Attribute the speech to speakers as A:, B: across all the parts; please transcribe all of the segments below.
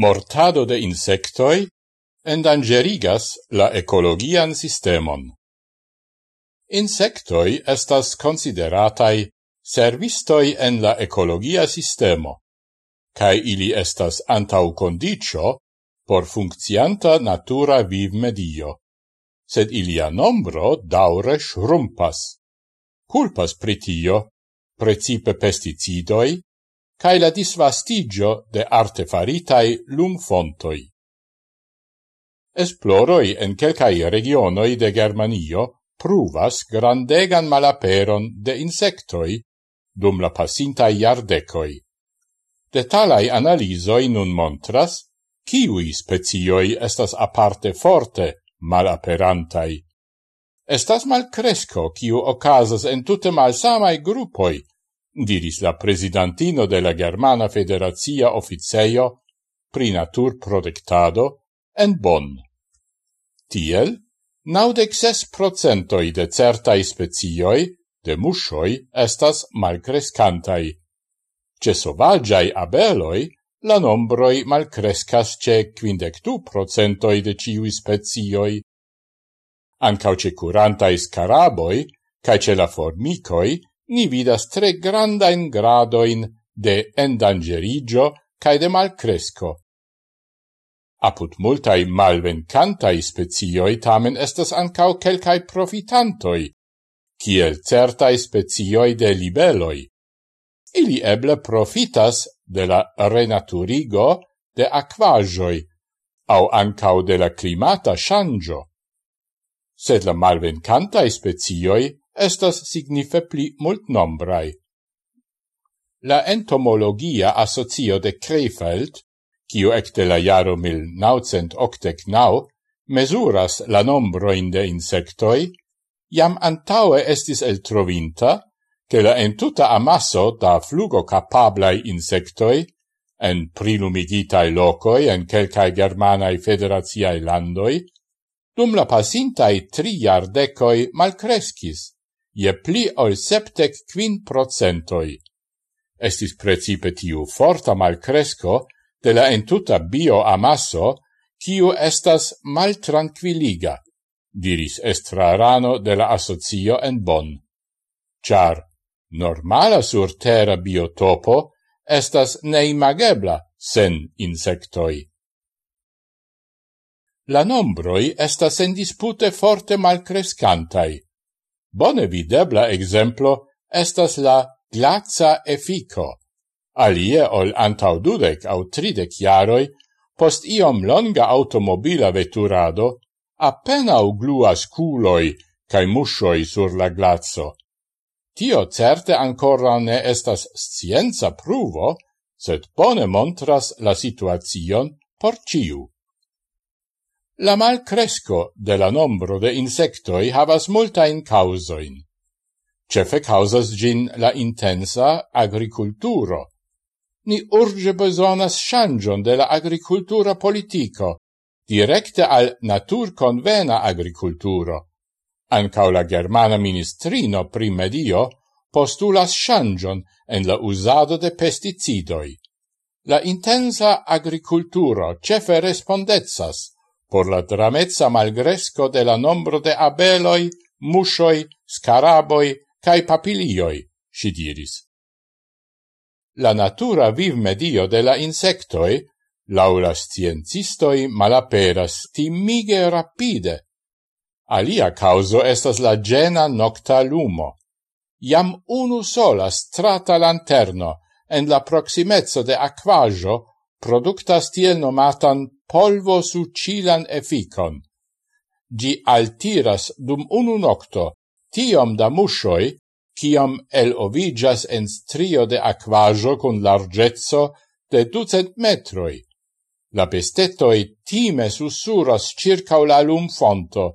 A: mortado de insectoi endangerigas la ecologian sistemon. Insectoi estas consideratai servistoi en la ecologia sistemo, cae ili estas antau condicio por funccianta natura viv medio, sed ilia nombro daure shrumpas. Culpas pritio, precipe pesticidoi, cae la disvastigio de artefaritai lumfontoi. Esploroi en quelcae regionoi de Germanio pruvas grandegan malaperon de insectoi dum la pasintai iardecoi. Detalai analisoi nun montras kiui specioi estas aparte forte malaperantai. Estas malcresco kiu ocasas en tute malsamai gruppoi diris la presidentino de la Germana Federazia Officeio pri natur protectado en Bonn. Tiel, naudec ses procentoi de certai spezioi de mushoi, estas malcrescantai. Ce sovagiai abeloi, la nombroi malcrescas ce quindectu procentoi de ciui spezioi. Ancau ce curantai scaraboi, cae ce la formicoi, ni vidas tre grandain gradoin de endangerigio cae de malcresco. Aput multai malvencantai spezioi tamen estas ancau quelcae profitantoi, kiel certai spezioi de libeloi. Ili eble profitas de la renaturigo de aquajoi, au ancau de la climata shangio. Sed la malvencantai spezioi estas signife pli multnombrae. La entomologia asocio de Krefeld, kiu ecte la jaro 1989 mesuras la nombroin de insectoi, jam antaue estis eltrovinta, che la entuta amasso da flugo capablai insectoi, en prilumigitai locoi en quelcae germanae federaziae landoi, dum la pasintai tri jardecoi malcrescis, je pli ol septec quin procentoi. Estis precipe tiu forta malcresco de la entuta bio amasso, kiu estas maltranquiliga, diris estrarano de la asocio en Bonn. Char normala sur terra biotopo estas neimagebla sen insectoi. La nombroi estas en dispute forte malcrescantai, Bone videbla exemplo estas la glaza effico. Alie ol antau dudec au tridec jaroi, post iom longa automobila veturado, appenau gluas culoi cae mushoi sur la glazzo. Tio certe ancora ne estas scienza pruvo, sed bone montras la situacion por ciu. La malcresco de la nombro de insectoi havas multain causoin. Cefe causas gin la intensa agriculturo. Ni urge besonas changion de la agricultura politico, directe al natur convena agriculturo. Ancao la germana ministrino pri medio postulas changion en la usado de pesticidoi. La intensa agriculturo cefe respondezas por la dramezza malgresco de la nombro de abeloi, mushoi, scaraboi cae papilioi, si diris. La natura viv medio de la insectoi, laula sciencistoi malaperas timige rapide. Alia causo estas la gena nocta lumo. Iam unu sola strata lanterno en la proximezzo de aquajo productas tiel nomatan polvo succilan efficon. Gi altiras dum unu nocto tiom da muscioi, ciom el ovigas en strio de aquajo con largezzo de ducent metroi. La bestetoi time sussuras circa la lum fonto,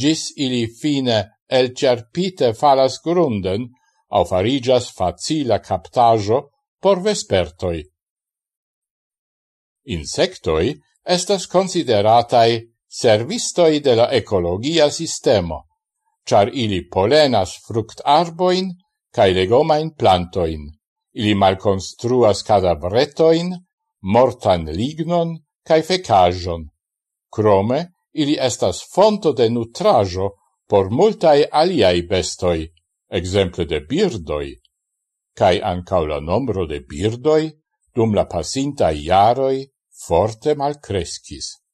A: gis ili fine el cerpite falas grunden, au farigas facila captajo por vespertoi. Insectoi estas consideratai servistoi de la ecologia sistemo, char ili polenas fruct arboin cae legomain plantoin. Ili malconstruas cadavretoin, mortan lignon cae fecajon. Crome, ili estas fonto de nutrajo por multae aliai bestoi, exemple de birdoi. Cae ancau la nombro de birdoi, dum la pasintai iaroi, forte malcrescis.